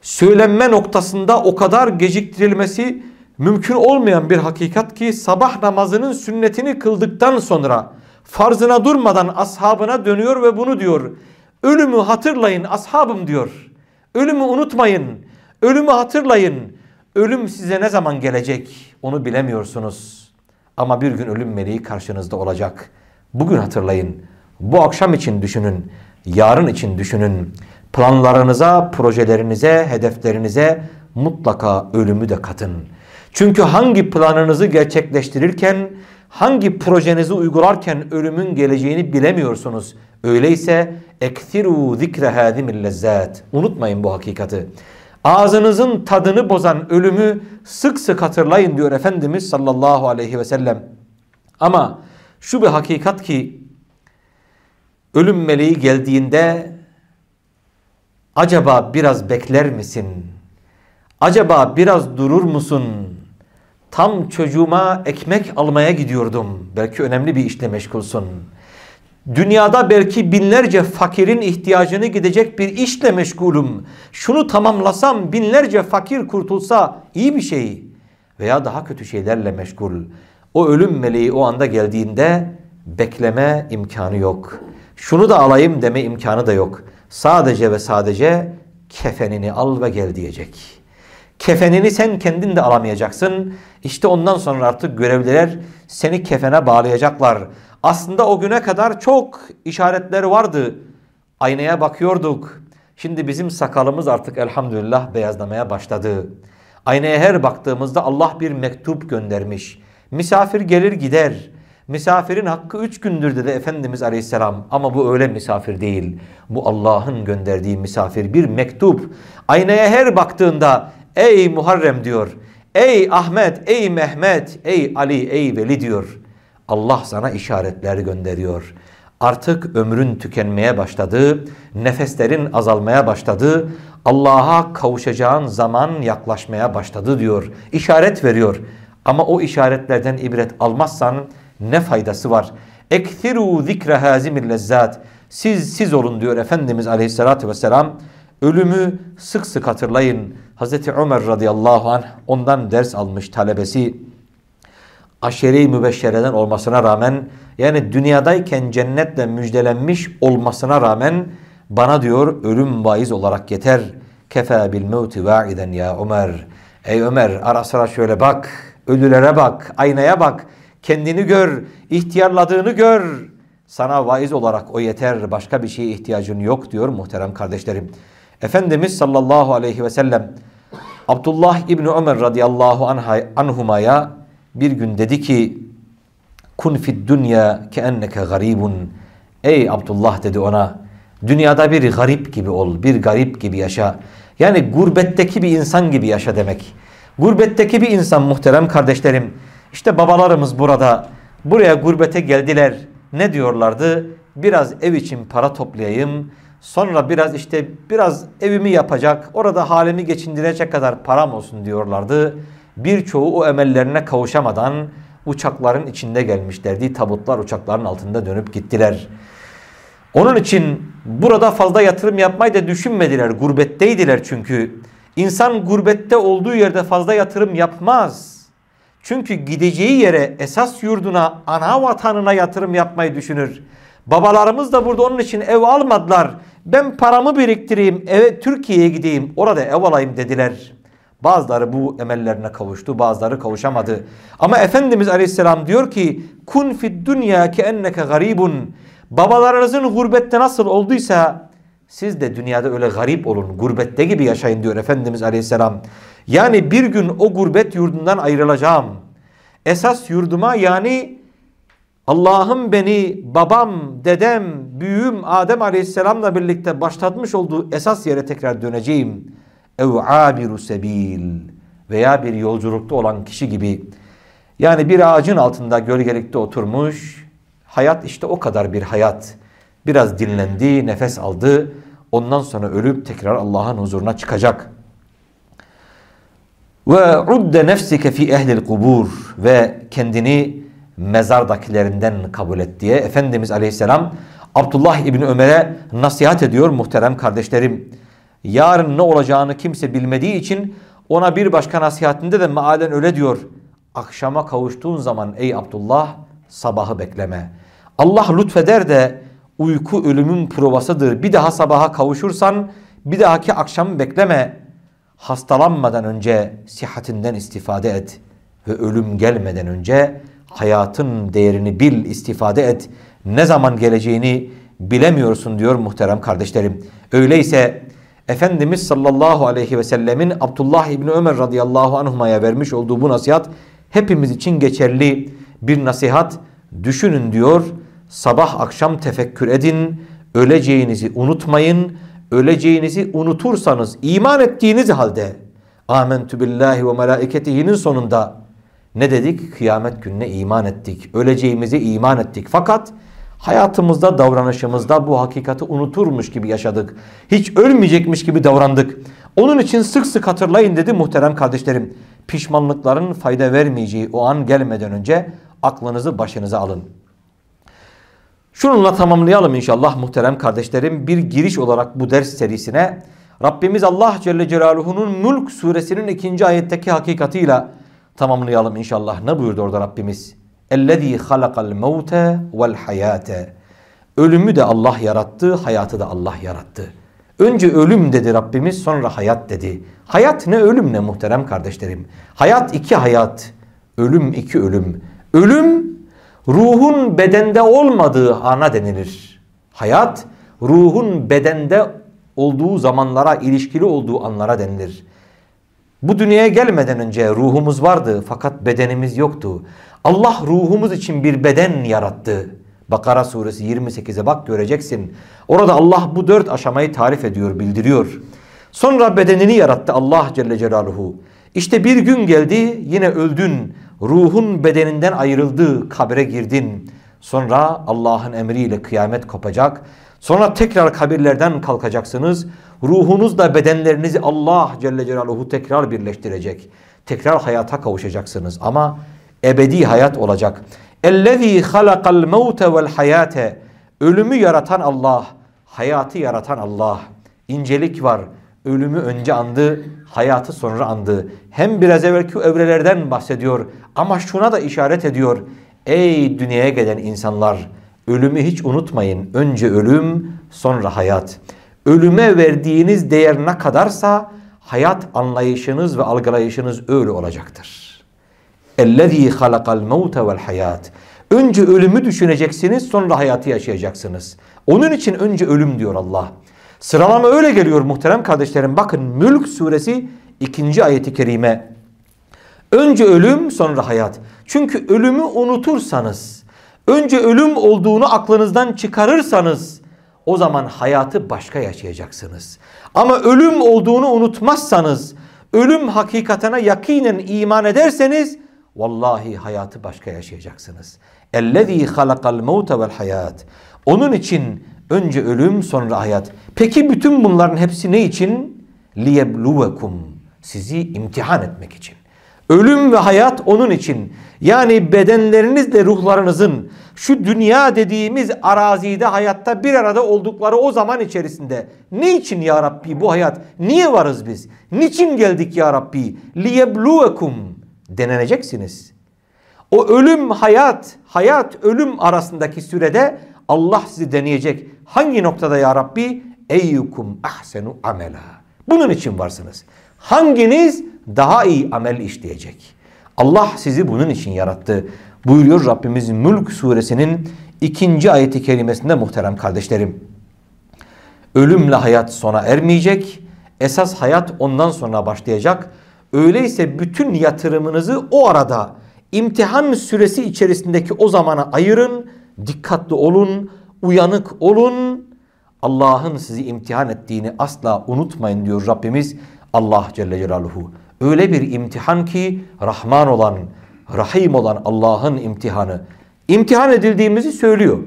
S1: söylenme noktasında o kadar geciktirilmesi mümkün olmayan bir hakikat ki sabah namazının sünnetini kıldıktan sonra farzına durmadan ashabına dönüyor ve bunu diyor. Ölümü hatırlayın ashabım diyor. Ölümü unutmayın. Ölümü hatırlayın. Ölüm size ne zaman gelecek onu bilemiyorsunuz. Ama bir gün ölüm meleği karşınızda olacak. Bugün hatırlayın. Bu akşam için düşünün. Yarın için düşünün. Planlarınıza, projelerinize, hedeflerinize mutlaka ölümü de katın. Çünkü hangi planınızı gerçekleştirirken, hangi projenizi uygularken ölümün geleceğini bilemiyorsunuz. Öyleyse ektiru zikre hadimil lezzat. Unutmayın bu hakikati. Ağzınızın tadını bozan ölümü sık sık hatırlayın diyor Efendimiz sallallahu aleyhi ve sellem. Ama şu bir hakikat ki ölüm meleği geldiğinde acaba biraz bekler misin? Acaba biraz durur musun? Tam çocuğuma ekmek almaya gidiyordum. Belki önemli bir işle meşgulsun. Dünyada belki binlerce fakirin ihtiyacını gidecek bir işle meşgulüm. Şunu tamamlasam binlerce fakir kurtulsa iyi bir şey. Veya daha kötü şeylerle meşgul. O ölüm meleği o anda geldiğinde bekleme imkanı yok. Şunu da alayım deme imkanı da yok. Sadece ve sadece kefenini al ve gel diyecek. Kefenini sen kendin de alamayacaksın. İşte ondan sonra artık görevliler seni kefene bağlayacaklar. Aslında o güne kadar çok işaretleri vardı. Aynaya bakıyorduk. Şimdi bizim sakalımız artık elhamdülillah beyazlamaya başladı. Aynaya her baktığımızda Allah bir mektup göndermiş. Misafir gelir gider. Misafirin hakkı üç gündür dedi Efendimiz Aleyhisselam. Ama bu öyle misafir değil. Bu Allah'ın gönderdiği misafir bir mektup. Aynaya her baktığında ey Muharrem diyor. Ey Ahmet, ey Mehmet, ey Ali, ey Veli diyor. Allah sana işaretler gönderiyor. Artık ömrün tükenmeye başladı, nefeslerin azalmaya başladı, Allah'a kavuşacağın zaman yaklaşmaya başladı diyor. İşaret veriyor. Ama o işaretlerden ibret almazsan ne faydası var? Ektiru zikre hazimil lezzat. Siz siz olun diyor Efendimiz Aleyhisselatü Vesselam. Ölümü sık sık hatırlayın. Hazreti Ömer radıyallahu anh ondan ders almış talebesi. Aşeri mübeşşereden olmasına rağmen yani dünyadayken cennetle müjdelenmiş olmasına rağmen bana diyor ölüm vaiz olarak yeter. Kefe bil mevti va'iden ya Ömer. Ey Ömer ara sıra şöyle bak. Ölülere bak. Aynaya bak. Kendini gör. ihtiyarladığını gör. Sana vaiz olarak o yeter. Başka bir şeye ihtiyacın yok diyor muhterem kardeşlerim. Efendimiz sallallahu aleyhi ve sellem Abdullah İbni Ömer radıyallahu anhumaya bir gün dedi ki kun fid dünya ke garibun ey Abdullah dedi ona dünyada bir garip gibi ol bir garip gibi yaşa yani gurbetteki bir insan gibi yaşa demek gurbetteki bir insan muhterem kardeşlerim işte babalarımız burada buraya gurbete geldiler ne diyorlardı biraz ev için para toplayayım Sonra biraz işte biraz evimi yapacak, orada halimi geçindirecek kadar param olsun diyorlardı. Birçoğu o emellerine kavuşamadan uçakların içinde gelmişlerdi. Tabutlar uçakların altında dönüp gittiler. Onun için burada fazla yatırım yapmayı da düşünmediler. Gurbetteydiler çünkü. İnsan gurbette olduğu yerde fazla yatırım yapmaz. Çünkü gideceği yere, esas yurduna, ana vatanına yatırım yapmayı düşünür. Babalarımız da burada onun için ev almadılar. Ben paramı biriktireyim, eve Türkiye'ye gideyim, orada ev alayım dediler. Bazıları bu emellerine kavuştu, bazıları kavuşamadı. Ama Efendimiz Aleyhisselam diyor ki: "Kun fid dunya ki enneke garibun." Babalarınızın gurbette nasıl olduysa siz de dünyada öyle garip olun, gurbette gibi yaşayın diyor Efendimiz Aleyhisselam. Yani bir gün o gurbet yurdundan ayrılacağım. Esas yurduma yani Allah'ım beni babam, dedem, büyüğüm Adem Aleyhisselam'la birlikte başlatmış olduğu esas yere tekrar döneceğim. Ev abiru sebil veya bir yolculukta olan kişi gibi. Yani bir ağacın altında gölgelikte oturmuş. Hayat işte o kadar bir hayat. Biraz dinlendi, nefes aldı. Ondan sonra ölüp tekrar Allah'ın huzuruna çıkacak. Ve udde nefsike fi ehlil kubur ve kendini mezardakilerinden kabul et diye Efendimiz Aleyhisselam Abdullah İbni Ömer'e nasihat ediyor muhterem kardeşlerim. Yarın ne olacağını kimse bilmediği için ona bir başka nasihatinde de mealen öyle diyor. Akşama kavuştuğun zaman ey Abdullah sabahı bekleme. Allah lütfeder de uyku ölümün provasıdır. Bir daha sabaha kavuşursan bir dahaki akşamı bekleme. Hastalanmadan önce sihatinden istifade et ve ölüm gelmeden önce hayatın değerini bil, istifade et. Ne zaman geleceğini bilemiyorsun diyor muhterem kardeşlerim. Öyleyse Efendimiz sallallahu aleyhi ve sellemin Abdullah İbni Ömer radıyallahu anhuma'ya vermiş olduğu bu nasihat hepimiz için geçerli bir nasihat. Düşünün diyor, sabah akşam tefekkür edin, öleceğinizi unutmayın. Öleceğinizi unutursanız iman ettiğiniz halde Amentü billahi ve melaiketihinin sonunda ne dedik? Kıyamet gününe iman ettik. Öleceğimize iman ettik. Fakat hayatımızda, davranışımızda bu hakikati unuturmuş gibi yaşadık. Hiç ölmeyecekmiş gibi davrandık. Onun için sık sık hatırlayın dedi muhterem kardeşlerim. Pişmanlıkların fayda vermeyeceği o an gelmeden önce aklınızı başınıza alın. Şununla tamamlayalım inşallah muhterem kardeşlerim. Bir giriş olarak bu ders serisine Rabbimiz Allah Celle Celaluhu'nun Mulk suresinin ikinci ayetteki hakikatiyle tamamlayalım inşallah. Ne buyurdu orada Rabbimiz? اَلَّذ۪ي خَلَقَ الْمَوْتَ وَالْحَيَاةَ Ölümü de Allah yarattı, hayatı da Allah yarattı. Önce ölüm dedi Rabbimiz sonra hayat dedi. Hayat ne ölüm ne muhterem kardeşlerim. Hayat iki hayat, ölüm iki ölüm. Ölüm ruhun bedende olmadığı ana denilir. Hayat ruhun bedende olduğu zamanlara ilişkili olduğu anlara denilir. Bu dünyaya gelmeden önce ruhumuz vardı fakat bedenimiz yoktu. Allah ruhumuz için bir beden yarattı. Bakara suresi 28'e bak göreceksin. Orada Allah bu dört aşamayı tarif ediyor, bildiriyor. Sonra bedenini yarattı Allah Celle Celaluhu. İşte bir gün geldi yine öldün ruhun bedeninden ayrıldığı kabire girdin. Sonra Allah'ın emriyle kıyamet kopacak. Sonra tekrar kabirlerden kalkacaksınız. Ruhunuzla bedenlerinizi Allah Celle Celaluhu tekrar birleştirecek. Tekrar hayata kavuşacaksınız ama ebedi hayat olacak. Ellezî halakal mevte vel hayate. Ölümü yaratan Allah, hayatı yaratan Allah. İncelik var, Ölümü önce andı, hayatı sonra andı. Hem biraz evvelki evrelerden bahsediyor ama şuna da işaret ediyor. Ey dünyaya gelen insanlar ölümü hiç unutmayın. Önce ölüm sonra hayat. Ölüme verdiğiniz değer ne kadarsa hayat anlayışınız ve algılayışınız öyle olacaktır. اَلَّذ۪ي خَلَقَ الْمَوْتَ وَالْحَيَاتِ Önce ölümü düşüneceksiniz sonra hayatı yaşayacaksınız. Onun için önce ölüm diyor Allah. Sıralama öyle geliyor muhterem kardeşlerim. Bakın Mülk suresi 2. ayeti kerime. Önce ölüm sonra hayat. Çünkü ölümü unutursanız, önce ölüm olduğunu aklınızdan çıkarırsanız o zaman hayatı başka yaşayacaksınız. Ama ölüm olduğunu unutmazsanız, ölüm hakikatine yakinen iman ederseniz vallahi hayatı başka yaşayacaksınız. Ellezî halakal mevte vel hayat. Onun için önce ölüm sonra hayat. Peki bütün bunların hepsi ne için? لِيَبْلُوَكُمْ Sizi imtihan etmek için. Ölüm ve hayat onun için. Yani bedenlerinizle ruhlarınızın şu dünya dediğimiz arazide hayatta bir arada oldukları o zaman içerisinde. Ne için ya Rabbi bu hayat? Niye varız biz? Niçin geldik ya Rabbi? لِيَبْلُوَكُمْ Deneneceksiniz. O ölüm hayat, hayat ölüm arasındaki sürede Allah sizi deneyecek. Hangi noktada ya Rabbi? Eyyukum ahsenu amela. Bunun için varsınız. Hanginiz daha iyi amel işleyecek? Allah sizi bunun için yarattı. Buyuruyor Rabbimiz Mülk suresinin ikinci ayeti kerimesinde muhterem kardeşlerim. Ölümle hayat sona ermeyecek. Esas hayat ondan sonra başlayacak. Öyleyse bütün yatırımınızı o arada imtihan süresi içerisindeki o zamana ayırın. Dikkatli olun, uyanık olun. Allah'ın sizi imtihan ettiğini asla unutmayın diyor Rabbimiz Allah Celle Celaluhu. Öyle bir imtihan ki Rahman olan, Rahim olan Allah'ın imtihanı. İmtihan edildiğimizi söylüyor.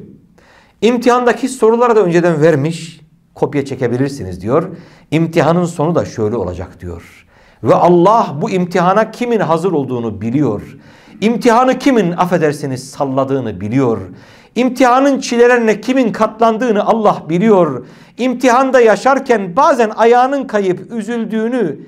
S1: İmtihandaki soruları da önceden vermiş. Kopya çekebilirsiniz diyor. İmtihanın sonu da şöyle olacak diyor. Ve Allah bu imtihana kimin hazır olduğunu biliyor. İmtihanı kimin affedersiniz salladığını biliyor. İmtihanın çilelerine kimin katlandığını Allah biliyor. İmtihanda yaşarken bazen ayağının kayıp üzüldüğünü,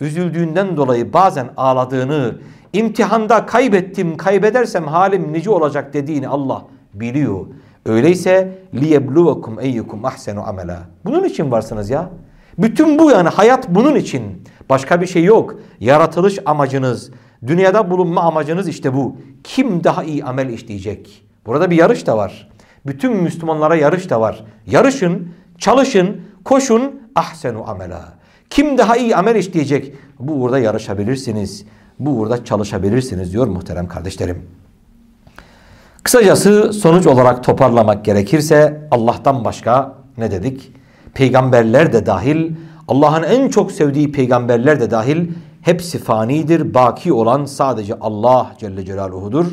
S1: üzüldüğünden dolayı bazen ağladığını, imtihanda kaybettim, kaybedersem halim nice olacak dediğini Allah biliyor. Öyleyse liyebluvekum eyyukum ahsenu amela. Bunun için varsınız ya. Bütün bu yani hayat bunun için. Başka bir şey yok. Yaratılış amacınız, dünyada bulunma amacınız işte bu. Kim daha iyi amel işleyecek? Burada bir yarış da var. Bütün Müslümanlara yarış da var. Yarışın, çalışın, koşun ahsenu amela. Kim daha iyi amel işleyecek? Bu uğurda yarışabilirsiniz. Bu uğurda çalışabilirsiniz diyor muhterem kardeşlerim. Kısacası sonuç olarak toparlamak gerekirse Allah'tan başka ne dedik? Peygamberler de dahil, Allah'ın en çok sevdiği peygamberler de dahil hepsi fanidir. Baki olan sadece Allah Celle Celaluhu'dur.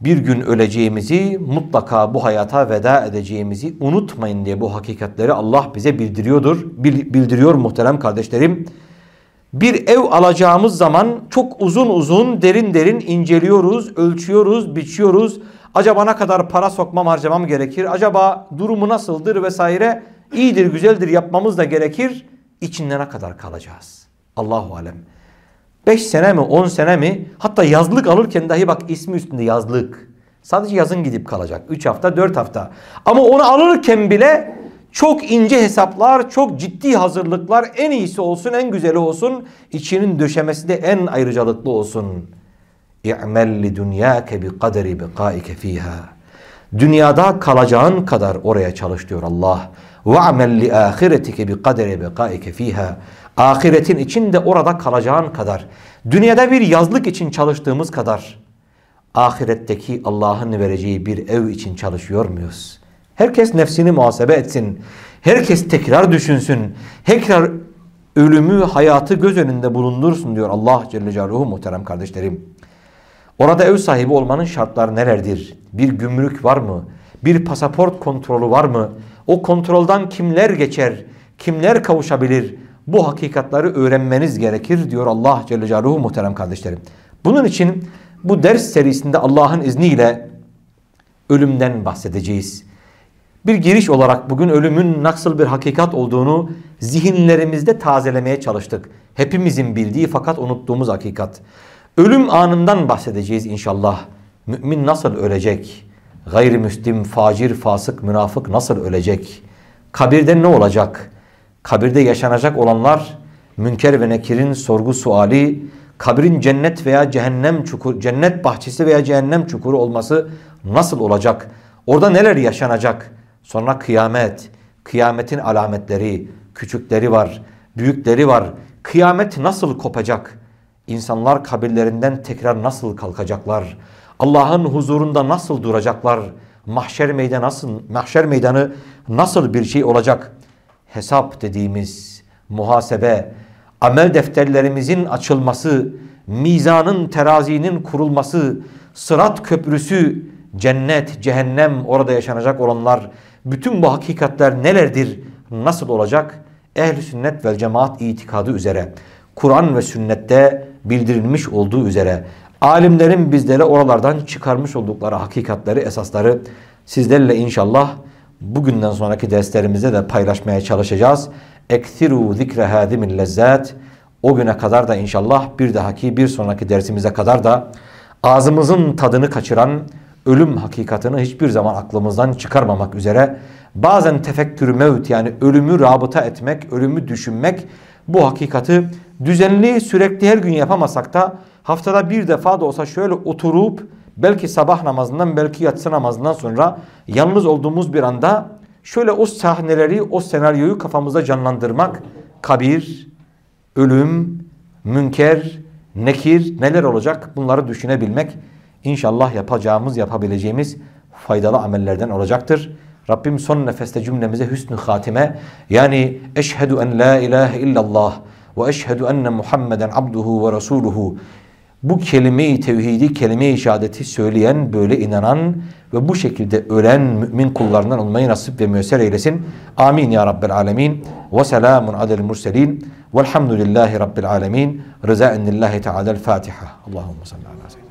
S1: Bir gün öleceğimizi, mutlaka bu hayata veda edeceğimizi unutmayın diye bu hakikatleri Allah bize bildiriyordur. Bildiriyor muhterem kardeşlerim. Bir ev alacağımız zaman çok uzun uzun derin derin inceliyoruz, ölçüyoruz, biçiyoruz. Acaba ne kadar para sokmam harcamam gerekir? Acaba durumu nasıldır vesaire? İyidir, güzeldir yapmamız da gerekir. İçinde ne kadar kalacağız? Allahu alem. 5 sene mi 10 sene mi hatta yazlık alırken dahi bak ismi üstünde yazlık. Sadece yazın gidip kalacak. 3 hafta 4 hafta. Ama onu alırken bile çok ince hesaplar, çok ciddi hazırlıklar en iyisi olsun, en güzeli olsun. İçinin döşemesi de en ayrıcalıklı olsun. İ'mel li dunyake bi kaderi biqaike fiha. Dünyada kalacağın kadar oraya çalış diyor Allah. Ve amel li ahiretike bi kaderi biqaike fiha. Ahiretin içinde orada kalacağın kadar. Dünyada bir yazlık için çalıştığımız kadar. Ahiretteki Allah'ın vereceği bir ev için çalışıyor muyuz? Herkes nefsini muhasebe etsin. Herkes tekrar düşünsün. Tekrar ölümü, hayatı göz önünde bulundursun diyor Allah Celle Celaluhu muhterem kardeşlerim. Orada ev sahibi olmanın şartları nelerdir? Bir gümrük var mı? Bir pasaport kontrolü var mı? O kontroldan kimler geçer? Kimler kavuşabilir? Bu hakikatları öğrenmeniz gerekir diyor Allah Celle Celaluhu muhterem kardeşlerim. Bunun için bu ders serisinde Allah'ın izniyle ölümden bahsedeceğiz. Bir giriş olarak bugün ölümün nasıl bir hakikat olduğunu zihinlerimizde tazelemeye çalıştık. Hepimizin bildiği fakat unuttuğumuz hakikat. Ölüm anından bahsedeceğiz inşallah. Mümin nasıl ölecek? Gayrimüslim, facir, fasık, münafık nasıl ölecek? Kabirde ne olacak? Kabirde yaşanacak olanlar münker ve nekirin sorgu suali, kabrin cennet veya cehennem çukur, cennet bahçesi veya cehennem çukuru olması nasıl olacak? Orada neler yaşanacak? Sonra kıyamet, kıyametin alametleri, küçükleri var, büyükleri var. Kıyamet nasıl kopacak? İnsanlar kabirlerinden tekrar nasıl kalkacaklar? Allah'ın huzurunda nasıl duracaklar? Mahşer meydanı nasıl mahşer meydanı nasıl bir şey olacak? Hesap dediğimiz muhasebe, amel defterlerimizin açılması, mizanın terazinin kurulması, sırat köprüsü, cennet, cehennem, orada yaşanacak olanlar, bütün bu hakikatler nelerdir, nasıl olacak? Ehl-i sünnet vel cemaat itikadı üzere, Kur'an ve sünnette bildirilmiş olduğu üzere, alimlerin bizlere oralardan çıkarmış oldukları hakikatleri, esasları sizlerle inşallah bugünden sonraki derslerimizde de paylaşmaya çalışacağız. Ektiru zikre hadimil lezzat. O güne kadar da inşallah bir dahaki bir sonraki dersimize kadar da ağzımızın tadını kaçıran ölüm hakikatini hiçbir zaman aklımızdan çıkarmamak üzere bazen tefekkür mevt yani ölümü rabıta etmek, ölümü düşünmek bu hakikati düzenli sürekli her gün yapamasak da haftada bir defa da olsa şöyle oturup belki sabah namazından belki yatsı namazından sonra yalnız olduğumuz bir anda şöyle o sahneleri, o senaryoyu kafamızda canlandırmak kabir, ölüm, münker, nekir neler olacak bunları düşünebilmek inşallah yapacağımız, yapabileceğimiz faydalı amellerden olacaktır. Rabbim son nefeste cümlemize hüsnü hatime yani eşhedü en la ilahe illallah ve eşhedü enne Muhammeden abduhu ve resuluhu bu kelime-i tevhidi, kelime-i şehadeti söyleyen, böyle inanan ve bu şekilde ölen mümin kullarından olmayı nasip ve müyesser eylesin. Amin ya Rabbel alemin. Ve selamun alel murselin. Velhamdülillahi Rabbil alemin. Rıza ennillahi teala'l Fatiha. Allahümme salli ala seyyidina.